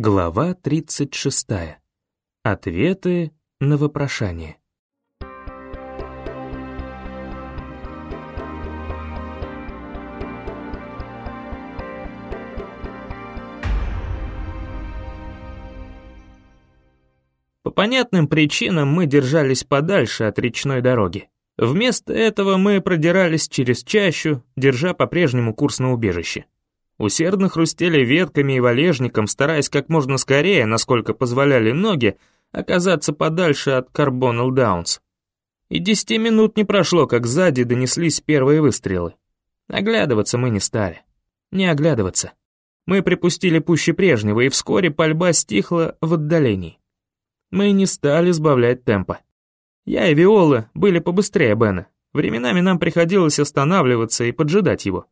Глава 36. Ответы на вопрошание. По понятным причинам мы держались подальше от речной дороги. Вместо этого мы продирались через чащу, держа по-прежнему курс на убежище. Усердно хрустели ветками и валежником, стараясь как можно скорее, насколько позволяли ноги, оказаться подальше от Карбонал Даунс. И десяти минут не прошло, как сзади донеслись первые выстрелы. Оглядываться мы не стали. Не оглядываться. Мы припустили пуще прежнего, и вскоре пальба стихла в отдалении. Мы не стали сбавлять темпа. Я и Виола были побыстрее Бена. Временами нам приходилось останавливаться и поджидать его.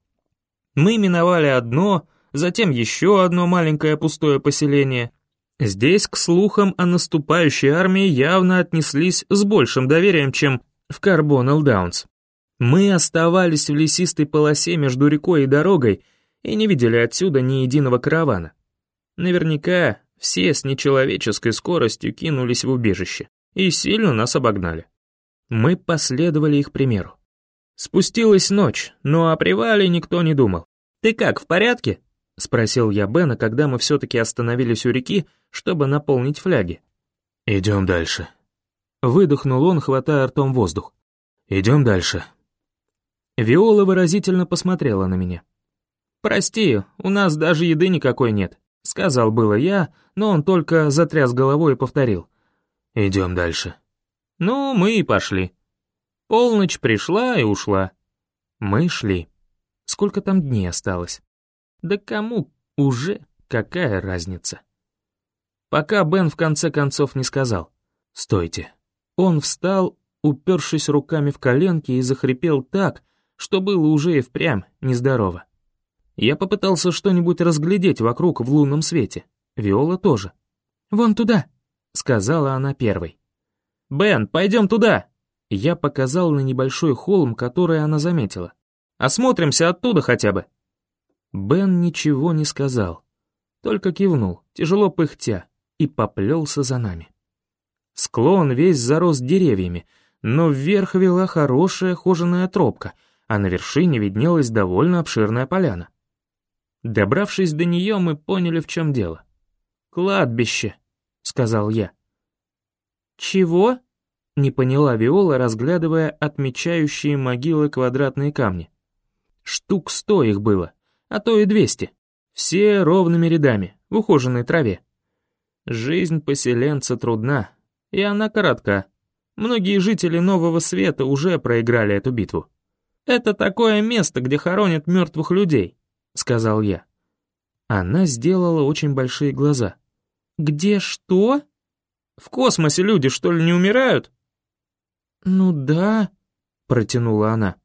Мы миновали одно, затем еще одно маленькое пустое поселение. Здесь к слухам о наступающей армии явно отнеслись с большим доверием, чем в Карбонал Даунс. Мы оставались в лесистой полосе между рекой и дорогой и не видели отсюда ни единого каравана. Наверняка все с нечеловеческой скоростью кинулись в убежище и сильно нас обогнали. Мы последовали их примеру. Спустилась ночь, но о привале никто не думал. «Ты как, в порядке?» — спросил я Бена, когда мы все-таки остановились у реки, чтобы наполнить фляги. «Идем дальше». Выдохнул он, хватая ртом воздух. «Идем дальше». Виола выразительно посмотрела на меня. «Прости, у нас даже еды никакой нет», — сказал было я, но он только затряс головой и повторил. Идем дальше. Ну, мы и пошли. Полночь пришла и ушла. Мы шли. Сколько там дней осталось? Да кому уже какая разница? Пока Бен в конце концов не сказал. «Стойте». Он встал, упершись руками в коленки и захрипел так, что было уже и впрямь нездорово. Я попытался что-нибудь разглядеть вокруг в лунном свете. Виола тоже. «Вон туда», сказала она первой. «Бен, пойдем туда!» Я показал на небольшой холм, который она заметила. «Осмотримся оттуда хотя бы!» Бен ничего не сказал, только кивнул, тяжело пыхтя, и поплелся за нами. Склон весь зарос деревьями, но вверх вела хорошая хоженая тропка, а на вершине виднелась довольно обширная поляна. Добравшись до нее, мы поняли, в чем дело. «Кладбище», сказал я. «Чего?» — не поняла Виола, разглядывая отмечающие могилы квадратные камни. Штук сто их было, а то и двести. Все ровными рядами, в ухоженной траве. Жизнь поселенца трудна, и она коротка. Многие жители Нового Света уже проиграли эту битву. «Это такое место, где хоронят мертвых людей», — сказал я. Она сделала очень большие глаза. «Где что?» «В космосе люди, что ли, не умирают?» «Ну да», — протянула она.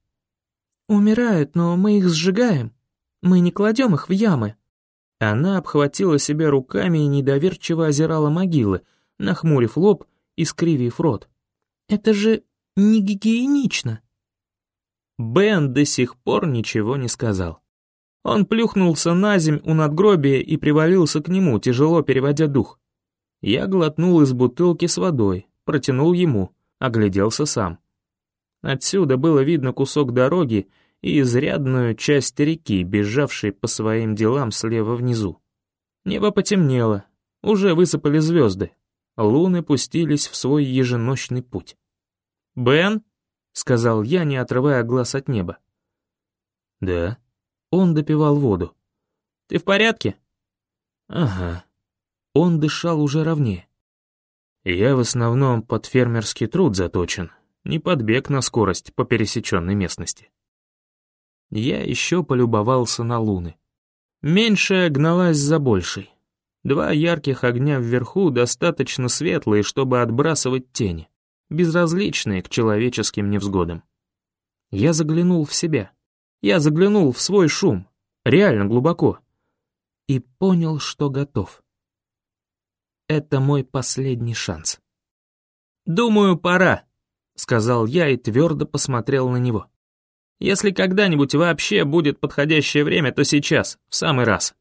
«Умирают, но мы их сжигаем. Мы не кладем их в ямы». Она обхватила себя руками и недоверчиво озирала могилы, нахмурив лоб и скривив рот. «Это же не гигиенично». Бен до сих пор ничего не сказал. Он плюхнулся на земь у надгробия и привалился к нему, тяжело переводя дух. Я глотнул из бутылки с водой, протянул ему, огляделся сам. Отсюда было видно кусок дороги и изрядную часть реки, бежавшей по своим делам слева внизу. Небо потемнело, уже высыпали звезды, луны пустились в свой еженочный путь. «Бен?» — сказал я, не отрывая глаз от неба. «Да», он допивал воду. «Ты в порядке?» «Ага». Он дышал уже ровнее. «Я в основном под фермерский труд заточен, не под бег на скорость по пересеченной местности». Я еще полюбовался на луны. Меньшая гналась за большей. Два ярких огня вверху достаточно светлые, чтобы отбрасывать тени, безразличные к человеческим невзгодам. Я заглянул в себя. Я заглянул в свой шум, реально глубоко, и понял, что готов. Это мой последний шанс. «Думаю, пора», — сказал я и твердо посмотрел на него. «Если когда-нибудь вообще будет подходящее время, то сейчас, в самый раз».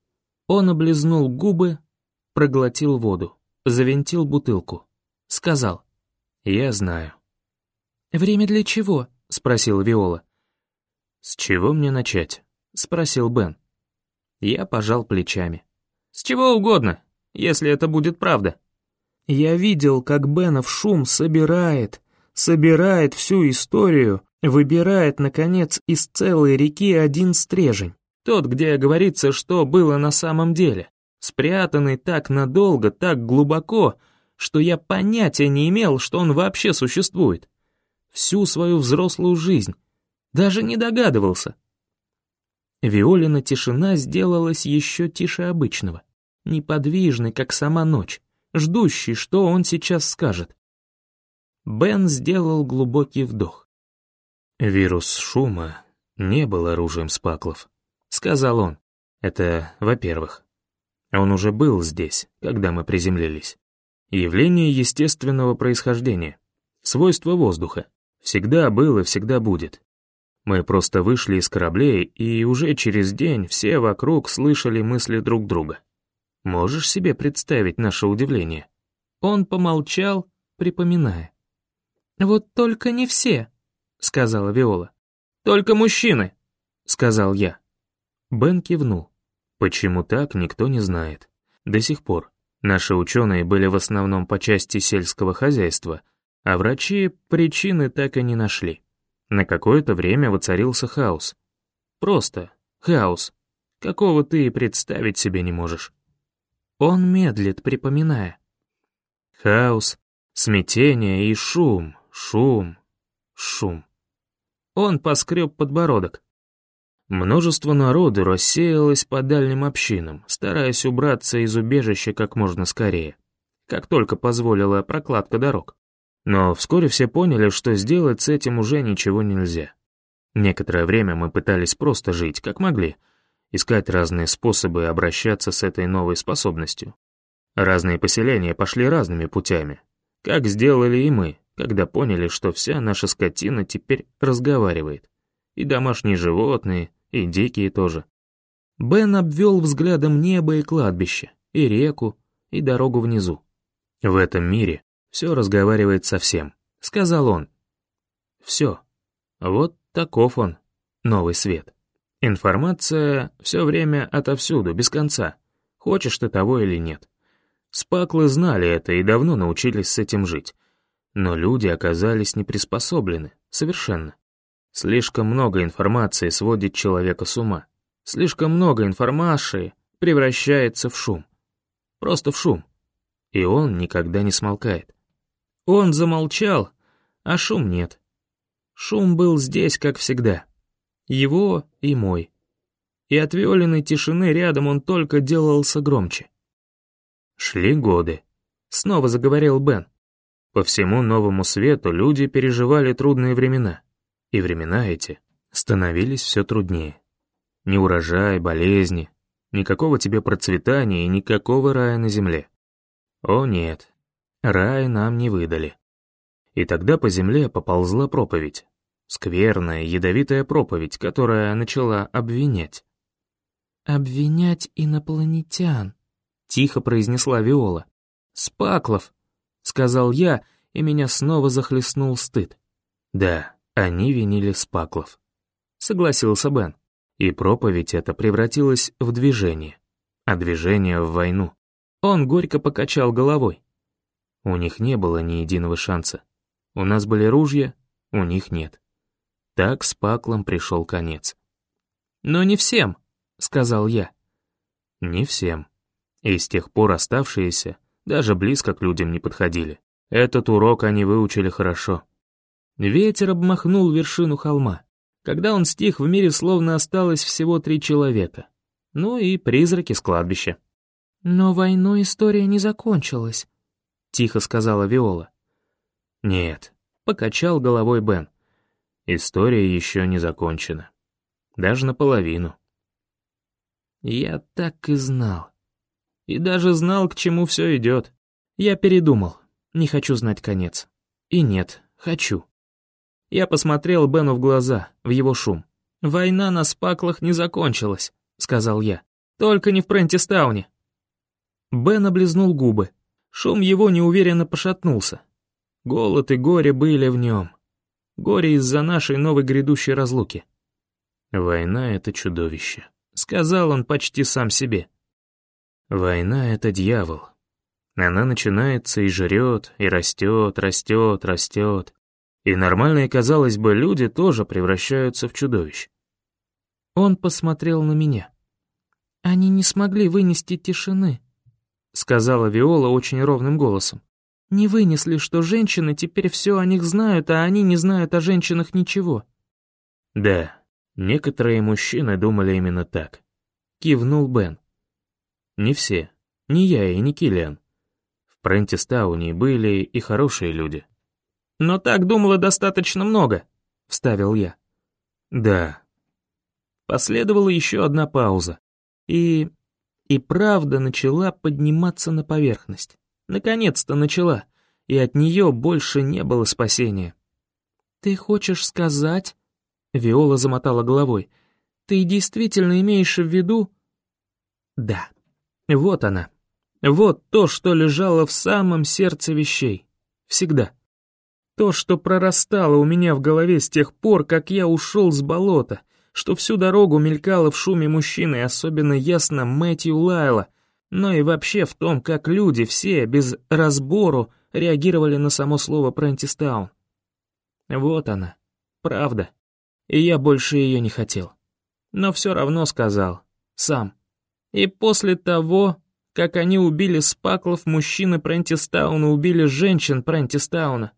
Он облизнул губы, проглотил воду, завинтил бутылку. Сказал. «Я знаю». «Время для чего?» — спросила Виола. «С чего мне начать?» — спросил Бен. Я пожал плечами. «С чего угодно, если это будет правда». Я видел, как Бенов шум собирает, собирает всю историю, выбирает, наконец, из целой реки один стрежень. Тот, где говорится, что было на самом деле, спрятанный так надолго, так глубоко, что я понятия не имел, что он вообще существует. Всю свою взрослую жизнь. Даже не догадывался. Виолина тишина сделалась еще тише обычного, неподвижной, как сама ночь, ждущей, что он сейчас скажет. Бен сделал глубокий вдох. «Вирус шума не был оружием спаклов», — сказал он. «Это во-первых. Он уже был здесь, когда мы приземлились. Явление естественного происхождения, свойство воздуха. Всегда был и всегда будет. Мы просто вышли из кораблей, и уже через день все вокруг слышали мысли друг друга. Можешь себе представить наше удивление?» Он помолчал, припоминая. «Вот только не все», — сказала Виола. «Только мужчины», — сказал я. Бен кивнул. Почему так, никто не знает. До сих пор. Наши ученые были в основном по части сельского хозяйства, а врачи причины так и не нашли. На какое-то время воцарился хаос. Просто хаос, какого ты и представить себе не можешь. Он медлит, припоминая. Хаос, смятение и шум, шум, шум. Он поскреб подбородок. Множество народу рассеялось по дальним общинам, стараясь убраться из убежища как можно скорее, как только позволила прокладка дорог. Но вскоре все поняли, что сделать с этим уже ничего нельзя. Некоторое время мы пытались просто жить, как могли, искать разные способы обращаться с этой новой способностью. Разные поселения пошли разными путями, как сделали и мы, когда поняли, что вся наша скотина теперь разговаривает. И домашние животные, и дикие тоже. Бен обвел взглядом небо и кладбище, и реку, и дорогу внизу. В этом мире все разговаривает со всем», — сказал он. «Все. Вот таков он, новый свет. Информация все время отовсюду, без конца. Хочешь ты того или нет. Спаклы знали это и давно научились с этим жить. Но люди оказались неприспособлены, совершенно. Слишком много информации сводит человека с ума. Слишком много информации превращается в шум. Просто в шум. И он никогда не смолкает. Он замолчал, а шум нет. Шум был здесь, как всегда. Его и мой. И от Виолиной тишины рядом он только делался громче. Шли годы. Снова заговорил Бен. По всему новому свету люди переживали трудные времена. И времена эти становились все труднее. Ни урожай, болезни, никакого тебе процветания и никакого рая на земле. О нет, Рай нам не выдали. И тогда по земле поползла проповедь. Скверная, ядовитая проповедь, которая начала обвинять. «Обвинять инопланетян», — тихо произнесла Виола. «Спаклов», — сказал я, и меня снова захлестнул стыд. «Да, они винили Спаклов», — согласился Бен. И проповедь эта превратилась в движение, а движение в войну. Он горько покачал головой. У них не было ни единого шанса. У нас были ружья, у них нет. Так с Паклом пришел конец. «Но не всем», — сказал я. «Не всем. И с тех пор оставшиеся даже близко к людям не подходили. Этот урок они выучили хорошо». Ветер обмахнул вершину холма. Когда он стих, в мире словно осталось всего три человека. Ну и призраки с кладбища. «Но войной история не закончилась», — тихо сказала Виола. «Нет», — покачал головой Бен. «История еще не закончена. Даже наполовину». Я так и знал. И даже знал, к чему все идет. Я передумал. Не хочу знать конец. И нет, хочу. Я посмотрел Бену в глаза, в его шум. «Война на спаклах не закончилась», — сказал я. «Только не в Прентистауне». Бен облизнул губы. Шум его неуверенно пошатнулся. Голод и горе были в нем. Горе из-за нашей новой грядущей разлуки. «Война — это чудовище», — сказал он почти сам себе. «Война — это дьявол. Она начинается и жрет, и растет, растет, растет. И нормальные, казалось бы, люди тоже превращаются в чудовищ». Он посмотрел на меня. «Они не смогли вынести тишины», — сказала Виола очень ровным голосом. «Не вынесли, что женщины теперь все о них знают, а они не знают о женщинах ничего». «Да, некоторые мужчины думали именно так», — кивнул Бен. «Не все, не я и не Киллиан. В Прентистауне были и хорошие люди». «Но так думало достаточно много», — вставил я. «Да». Последовала еще одна пауза. И и правда начала подниматься на поверхность. Наконец-то начала, и от нее больше не было спасения. «Ты хочешь сказать...» Виола замотала головой. «Ты действительно имеешь в виду...» «Да, вот она. Вот то, что лежало в самом сердце вещей. Всегда. То, что прорастало у меня в голове с тех пор, как я ушел с болота, что всю дорогу мелькало в шуме мужчины, особенно ясно Мэтью Лайла, но и вообще в том, как люди все, без разбору, реагировали на само слово «Прентистаун». Вот она, правда, и я больше ее не хотел. Но все равно сказал, сам. И после того, как они убили Спаклов, мужчины Прентистауна убили женщин Прентистауна.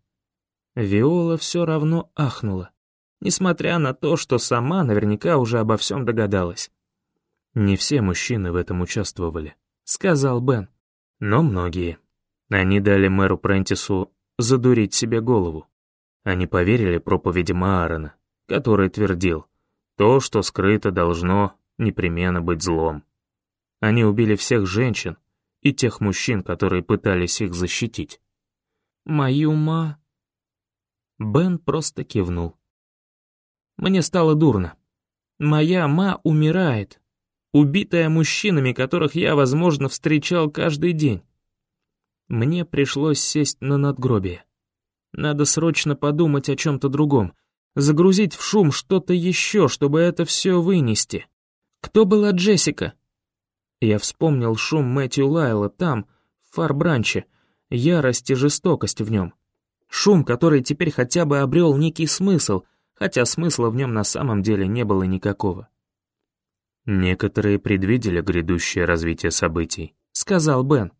Виола все равно ахнула несмотря на то, что сама наверняка уже обо всем догадалась. «Не все мужчины в этом участвовали», — сказал Бен. «Но многие. Они дали мэру Прентису задурить себе голову. Они поверили проповеди Маарона, который твердил, то, что скрыто, должно непременно быть злом. Они убили всех женщин и тех мужчин, которые пытались их защитить. «Мою ма...» Бен просто кивнул. Мне стало дурно. Моя ма умирает, убитая мужчинами, которых я, возможно, встречал каждый день. Мне пришлось сесть на надгробие. Надо срочно подумать о чем-то другом, загрузить в шум что-то еще, чтобы это все вынести. Кто была Джессика? Я вспомнил шум Мэтью Лайла там, в Фарбранче, ярость и жестокость в нем. Шум, который теперь хотя бы обрел некий смысл, хотя смысла в нем на самом деле не было никакого. «Некоторые предвидели грядущее развитие событий», — сказал Бен.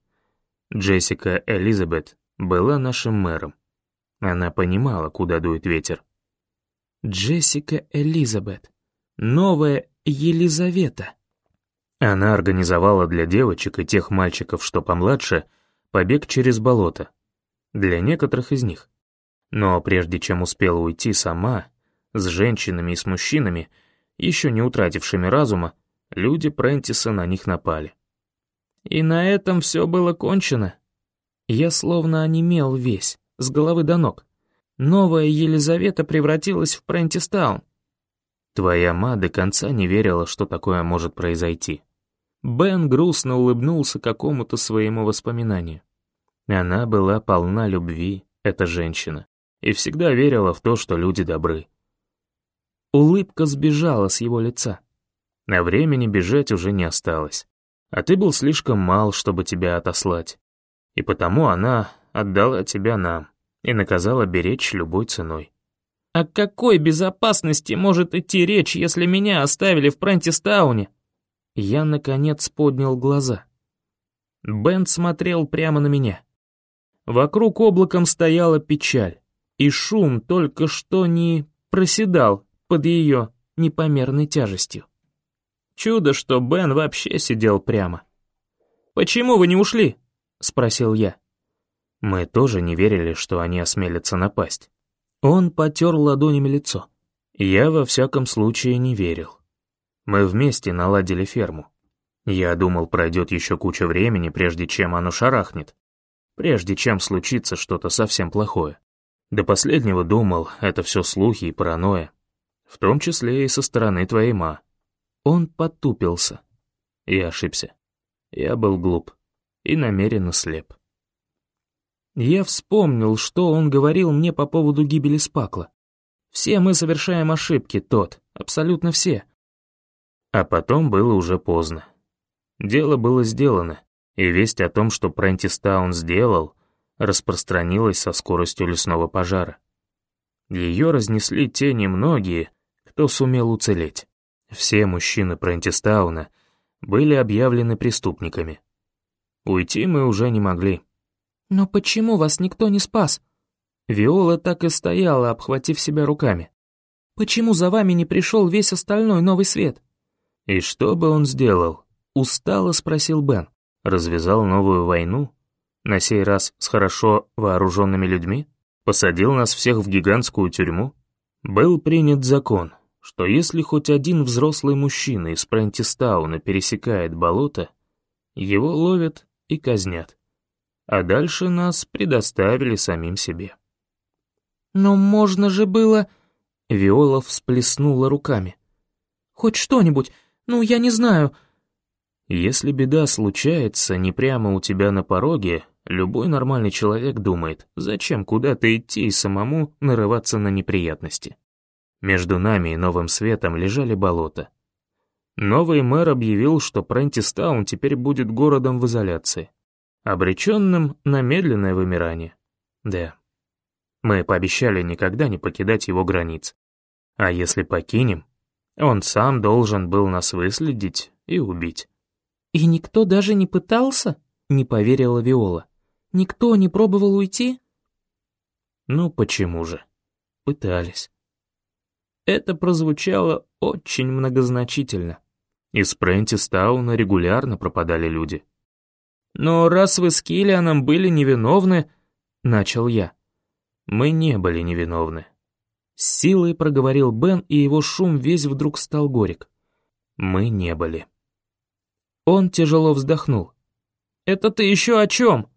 Джессика Элизабет была нашим мэром. Она понимала, куда дует ветер. Джессика Элизабет. Новая Елизавета. Она организовала для девочек и тех мальчиков, что помладше, побег через болото. Для некоторых из них. Но прежде чем успела уйти сама, с женщинами и с мужчинами, еще не утратившими разума, люди Прентиса на них напали. И на этом все было кончено. Я словно онемел весь, с головы до ног. Новая Елизавета превратилась в Прентистаун. Твоя ма до конца не верила, что такое может произойти. Бен грустно улыбнулся какому-то своему воспоминанию. Она была полна любви, эта женщина, и всегда верила в то, что люди добры. Улыбка сбежала с его лица. На времени бежать уже не осталось. А ты был слишком мал, чтобы тебя отослать. И потому она отдала тебя нам и наказала беречь любой ценой. О какой безопасности может идти речь, если меня оставили в Прентистауне? Я, наконец, поднял глаза. Бен смотрел прямо на меня. Вокруг облаком стояла печаль, и шум только что не проседал, под ее непомерной тяжестью. Чудо, что Бен вообще сидел прямо. «Почему вы не ушли?» — спросил я. Мы тоже не верили, что они осмелятся напасть. Он потер ладонями лицо. Я во всяком случае не верил. Мы вместе наладили ферму. Я думал, пройдет еще куча времени, прежде чем оно шарахнет. Прежде чем случится что-то совсем плохое. До последнего думал, это все слухи и паранойя в том числе и со стороны твоей ма. Он потупился. Я ошибся. Я был глуп. и намеренно слеп. Я вспомнил, что он говорил мне по поводу гибели Спакла. Все мы совершаем ошибки, тот, абсолютно все. А потом было уже поздно. Дело было сделано, и весть о том, что Прентистаун сделал, распространилась со скоростью лесного пожара. Ее разнесли те немногие, кто сумел уцелеть. Все мужчины Прентистауна были объявлены преступниками. Уйти мы уже не могли. «Но почему вас никто не спас?» Виола так и стояла, обхватив себя руками. «Почему за вами не пришел весь остальной новый свет?» «И что бы он сделал?» — устало спросил Бен. «Развязал новую войну? На сей раз с хорошо вооруженными людьми? Посадил нас всех в гигантскую тюрьму? Был принят закон, что если хоть один взрослый мужчина из Прентистауна пересекает болото, его ловят и казнят. А дальше нас предоставили самим себе. «Но можно же было...» Виола всплеснула руками. «Хоть что-нибудь, ну, я не знаю...» «Если беда случается не прямо у тебя на пороге, любой нормальный человек думает, зачем куда-то идти и самому нарываться на неприятности. Между нами и Новым Светом лежали болота. Новый мэр объявил, что Прентистаун теперь будет городом в изоляции, обреченным на медленное вымирание. Да, мы пообещали никогда не покидать его границ. А если покинем, он сам должен был нас выследить и убить. «И никто даже не пытался?» — не поверила Виола. «Никто не пробовал уйти?» «Ну почему же?» Пытались. Это прозвучало очень многозначительно. Из Прентистауна регулярно пропадали люди. «Но раз вы с Киллианом были невиновны...» — начал я. Мы не были невиновны. С силой проговорил Бен, и его шум весь вдруг стал горек. Мы не были. Он тяжело вздохнул. «Это ты еще о чем?»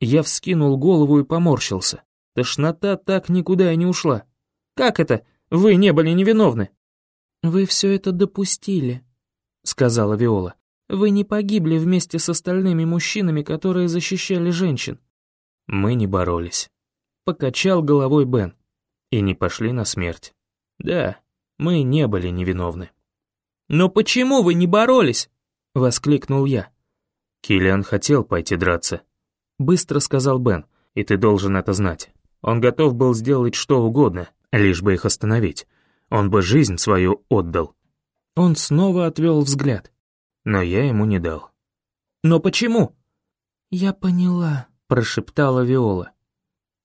Я вскинул голову и поморщился. Тошнота так никуда и не ушла. «Как это? Вы не были невиновны?» «Вы все это допустили», — сказала Виола. «Вы не погибли вместе с остальными мужчинами, которые защищали женщин». «Мы не боролись». Покачал головой Бен. И не пошли на смерть. Да, мы не были невиновны. «Но почему вы не боролись?» — воскликнул я. Киллиан хотел пойти драться. Быстро сказал Бен, и ты должен это знать. Он готов был сделать что угодно, лишь бы их остановить. Он бы жизнь свою отдал. Он снова отвел взгляд, но я ему не дал. «Но почему?» «Я поняла», — прошептала Виола.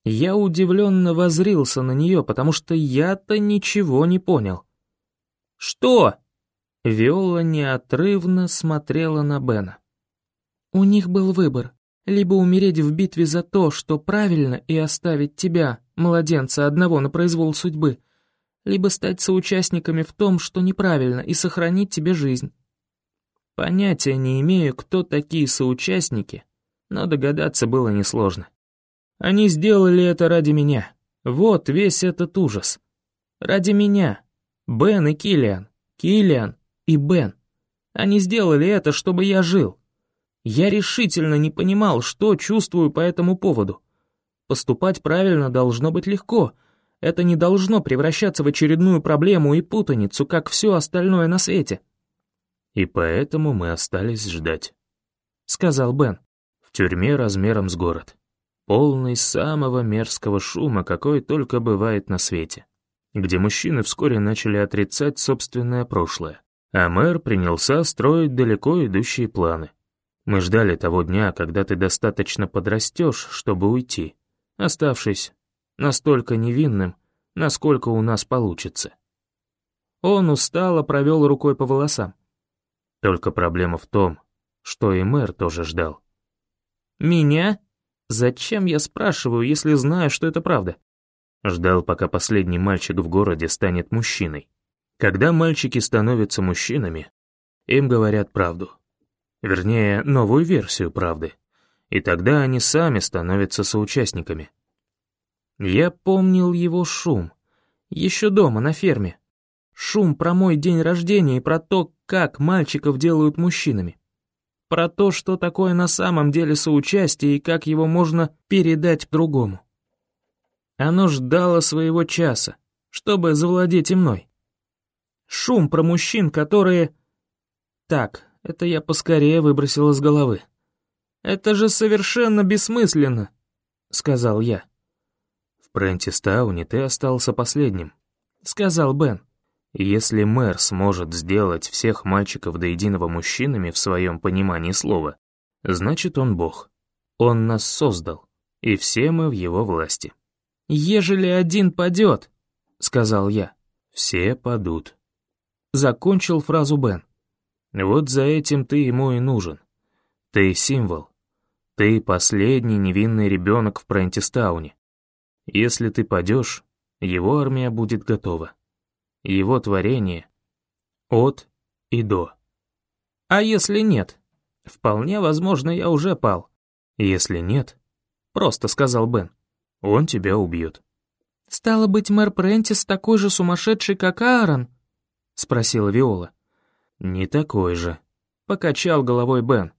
Я удивленно возрился на нее, потому что я-то ничего не понял. «Что?» Виола неотрывно смотрела на Бена. «У них был выбор. Либо умереть в битве за то, что правильно, и оставить тебя, младенца, одного на произвол судьбы, либо стать соучастниками в том, что неправильно, и сохранить тебе жизнь. Понятия не имею, кто такие соучастники, но догадаться было несложно. Они сделали это ради меня. Вот весь этот ужас. Ради меня. Бен и Киллиан. Киллиан и Бен. Они сделали это, чтобы я жил. Я решительно не понимал, что чувствую по этому поводу. Поступать правильно должно быть легко. Это не должно превращаться в очередную проблему и путаницу, как все остальное на свете. И поэтому мы остались ждать, — сказал Бен, в тюрьме размером с город полный самого мерзкого шума, какой только бывает на свете, где мужчины вскоре начали отрицать собственное прошлое, а мэр принялся строить далеко идущие планы. Мы ждали того дня, когда ты достаточно подрастешь, чтобы уйти, оставшись настолько невинным, насколько у нас получится. Он устало провел рукой по волосам. Только проблема в том, что и мэр тоже ждал. «Меня?» Зачем я спрашиваю, если знаю, что это правда? Ждал, пока последний мальчик в городе станет мужчиной. Когда мальчики становятся мужчинами, им говорят правду. Вернее, новую версию правды. И тогда они сами становятся соучастниками. Я помнил его шум. Еще дома, на ферме. Шум про мой день рождения и про то, как мальчиков делают мужчинами. про то, что такое на самом деле соучастие и как его можно передать другому. Оно ждало своего часа, чтобы завладеть и мной. Шум про мужчин, которые... Так, это я поскорее выбросил из головы. «Это же совершенно бессмысленно», — сказал я. «В Прентистауне ты остался последним», — сказал Бен. «Если мэр сможет сделать всех мальчиков до единого мужчинами в своем понимании слова, значит, он бог. Он нас создал, и все мы в его власти». «Ежели один падет», — сказал я. «Все падут». Закончил фразу Бен. «Вот за этим ты ему и нужен. Ты символ. Ты последний невинный ребенок в Прентистауне. Если ты падешь, его армия будет готова. Его творение от и до. А если нет? Вполне возможно, я уже пал. Если нет, просто сказал Бен, он тебя убьет. «Стало быть, мэр Прентис такой же сумасшедший, как Аарон?» — спросила Виола. «Не такой же», — покачал головой Бен.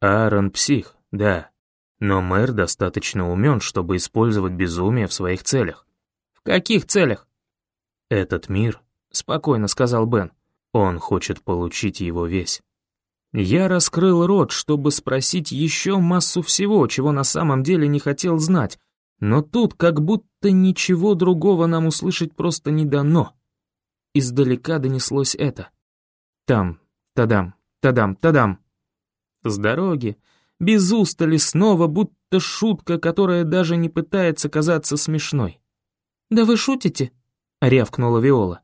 «Аарон псих, да, но мэр достаточно умен, чтобы использовать безумие в своих целях». «В каких целях?» «Этот мир», — спокойно сказал Бен, — «он хочет получить его весь». Я раскрыл рот, чтобы спросить еще массу всего, чего на самом деле не хотел знать, но тут как будто ничего другого нам услышать просто не дано. Издалека донеслось это. Там, тадам, тадам, тадам. С дороги, без устали снова, будто шутка, которая даже не пытается казаться смешной. «Да вы шутите?» — рявкнула Виола.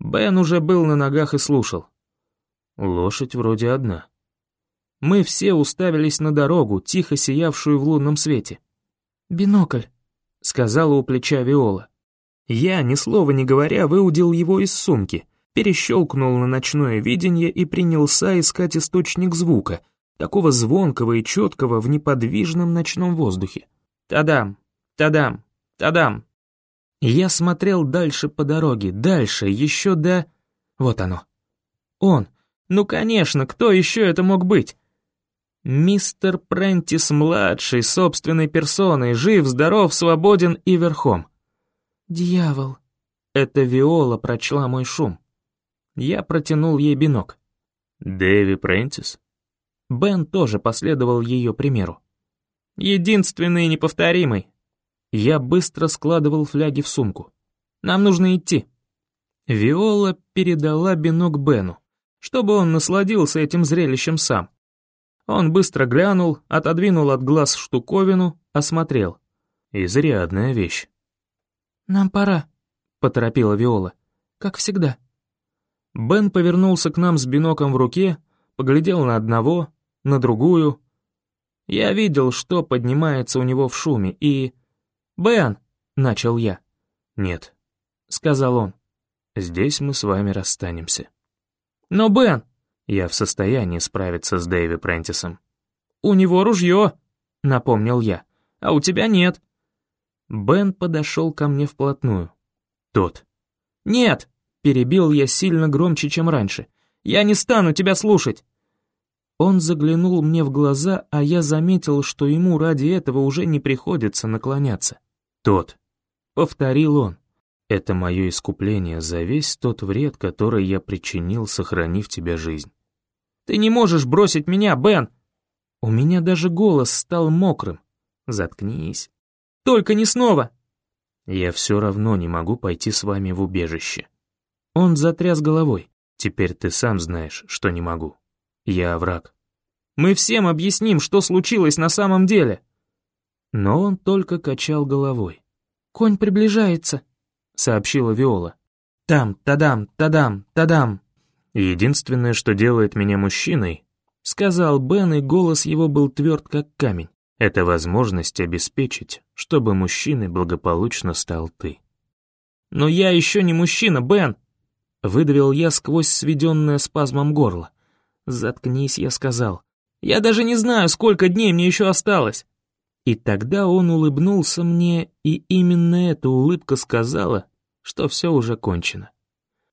Бен уже был на ногах и слушал. Лошадь вроде одна. Мы все уставились на дорогу, тихо сиявшую в лунном свете. «Бинокль», — сказала у плеча Виола. Я, ни слова не говоря, выудил его из сумки, перещелкнул на ночное видение и принялся искать источник звука, такого звонкого и четкого в неподвижном ночном воздухе. Тадам, тадам, тадам. Я смотрел дальше по дороге, дальше, еще до... Вот оно. Он. Ну, конечно, кто еще это мог быть? Мистер Прентис-младший, собственной персоной, жив, здоров, свободен и верхом. «Дьявол!» Это Виола прочла мой шум. Я протянул ей бинок. «Дэви Прентис?» Бен тоже последовал ее примеру. «Единственный и неповторимый». Я быстро складывал фляги в сумку. «Нам нужно идти». Виола передала бинок Бену, чтобы он насладился этим зрелищем сам. Он быстро глянул, отодвинул от глаз штуковину, осмотрел. «Изрядная вещь». «Нам пора», — поторопила Виола. «Как всегда». Бен повернулся к нам с биноклем в руке, поглядел на одного, на другую. Я видел, что поднимается у него в шуме, и... «Бен!» — начал я. «Нет», — сказал он. «Здесь мы с вами расстанемся». «Но, Бен!» Я в состоянии справиться с Дэйви Прентисом. «У него ружье», — напомнил я, — «а у тебя нет». Бен подошел ко мне вплотную. «Тот». «Нет», — перебил я сильно громче, чем раньше. «Я не стану тебя слушать». Он заглянул мне в глаза, а я заметил, что ему ради этого уже не приходится наклоняться. «Тот», — повторил он. «Это мое искупление за весь тот вред, который я причинил, сохранив тебе жизнь». Ты не можешь бросить меня, Бен!» У меня даже голос стал мокрым. «Заткнись. Только не снова!» «Я все равно не могу пойти с вами в убежище». Он затряс головой. «Теперь ты сам знаешь, что не могу. Я враг». «Мы всем объясним, что случилось на самом деле!» Но он только качал головой. «Конь приближается», — сообщила Виола. «Там, тадам, тадам, тадам». Единственное, что делает меня мужчиной, сказал Бен, и голос его был тверд, как камень, это возможность обеспечить, чтобы мужчиной благополучно стал ты. «Но я еще не мужчина, Бен!» Выдавил я сквозь сведенное спазмом горло. «Заткнись», — я сказал. «Я даже не знаю, сколько дней мне еще осталось». И тогда он улыбнулся мне, и именно эта улыбка сказала, что все уже кончено.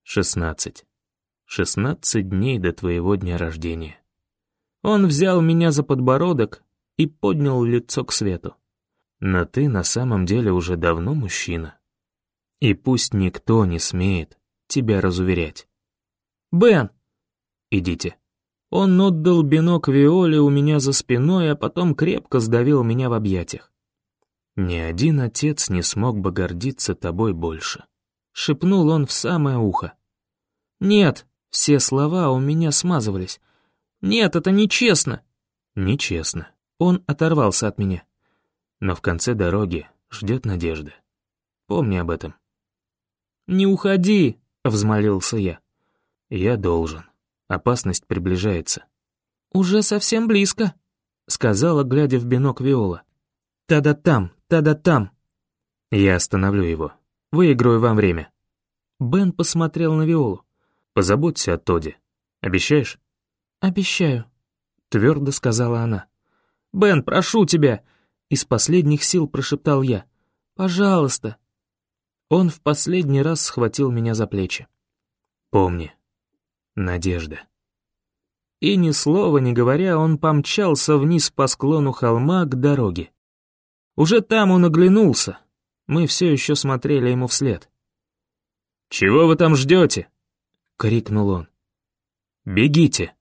Шестнадцать. Шестнадцать дней до твоего дня рождения. Он взял меня за подбородок и поднял лицо к свету. Но ты на самом деле уже давно мужчина. И пусть никто не смеет тебя разуверять. «Бен!» «Идите». Он отдал бинок Виоле у меня за спиной, а потом крепко сдавил меня в объятиях. «Ни один отец не смог бы гордиться тобой больше», — шепнул он в самое ухо. «Нет», — все слова у меня смазывались. «Нет, это нечестно». «Нечестно». Он оторвался от меня. Но в конце дороги ждет надежда. Помни об этом. «Не уходи», — взмолился я. «Я должен. Опасность приближается». «Уже совсем близко», — сказала, глядя в бинок Виола. «Та-да там, та-да там». «Я остановлю его. Выиграю вам время». Бен посмотрел на Виолу. «Позаботься о Тоде. Обещаешь?» «Обещаю», — твердо сказала она. «Бен, прошу тебя!» — из последних сил прошептал я. «Пожалуйста!» Он в последний раз схватил меня за плечи. «Помни, надежда». И ни слова не говоря, он помчался вниз по склону холма к дороге. Уже там он оглянулся. Мы все еще смотрели ему вслед. «Чего вы там ждете?» — крикнул он. «Бегите!»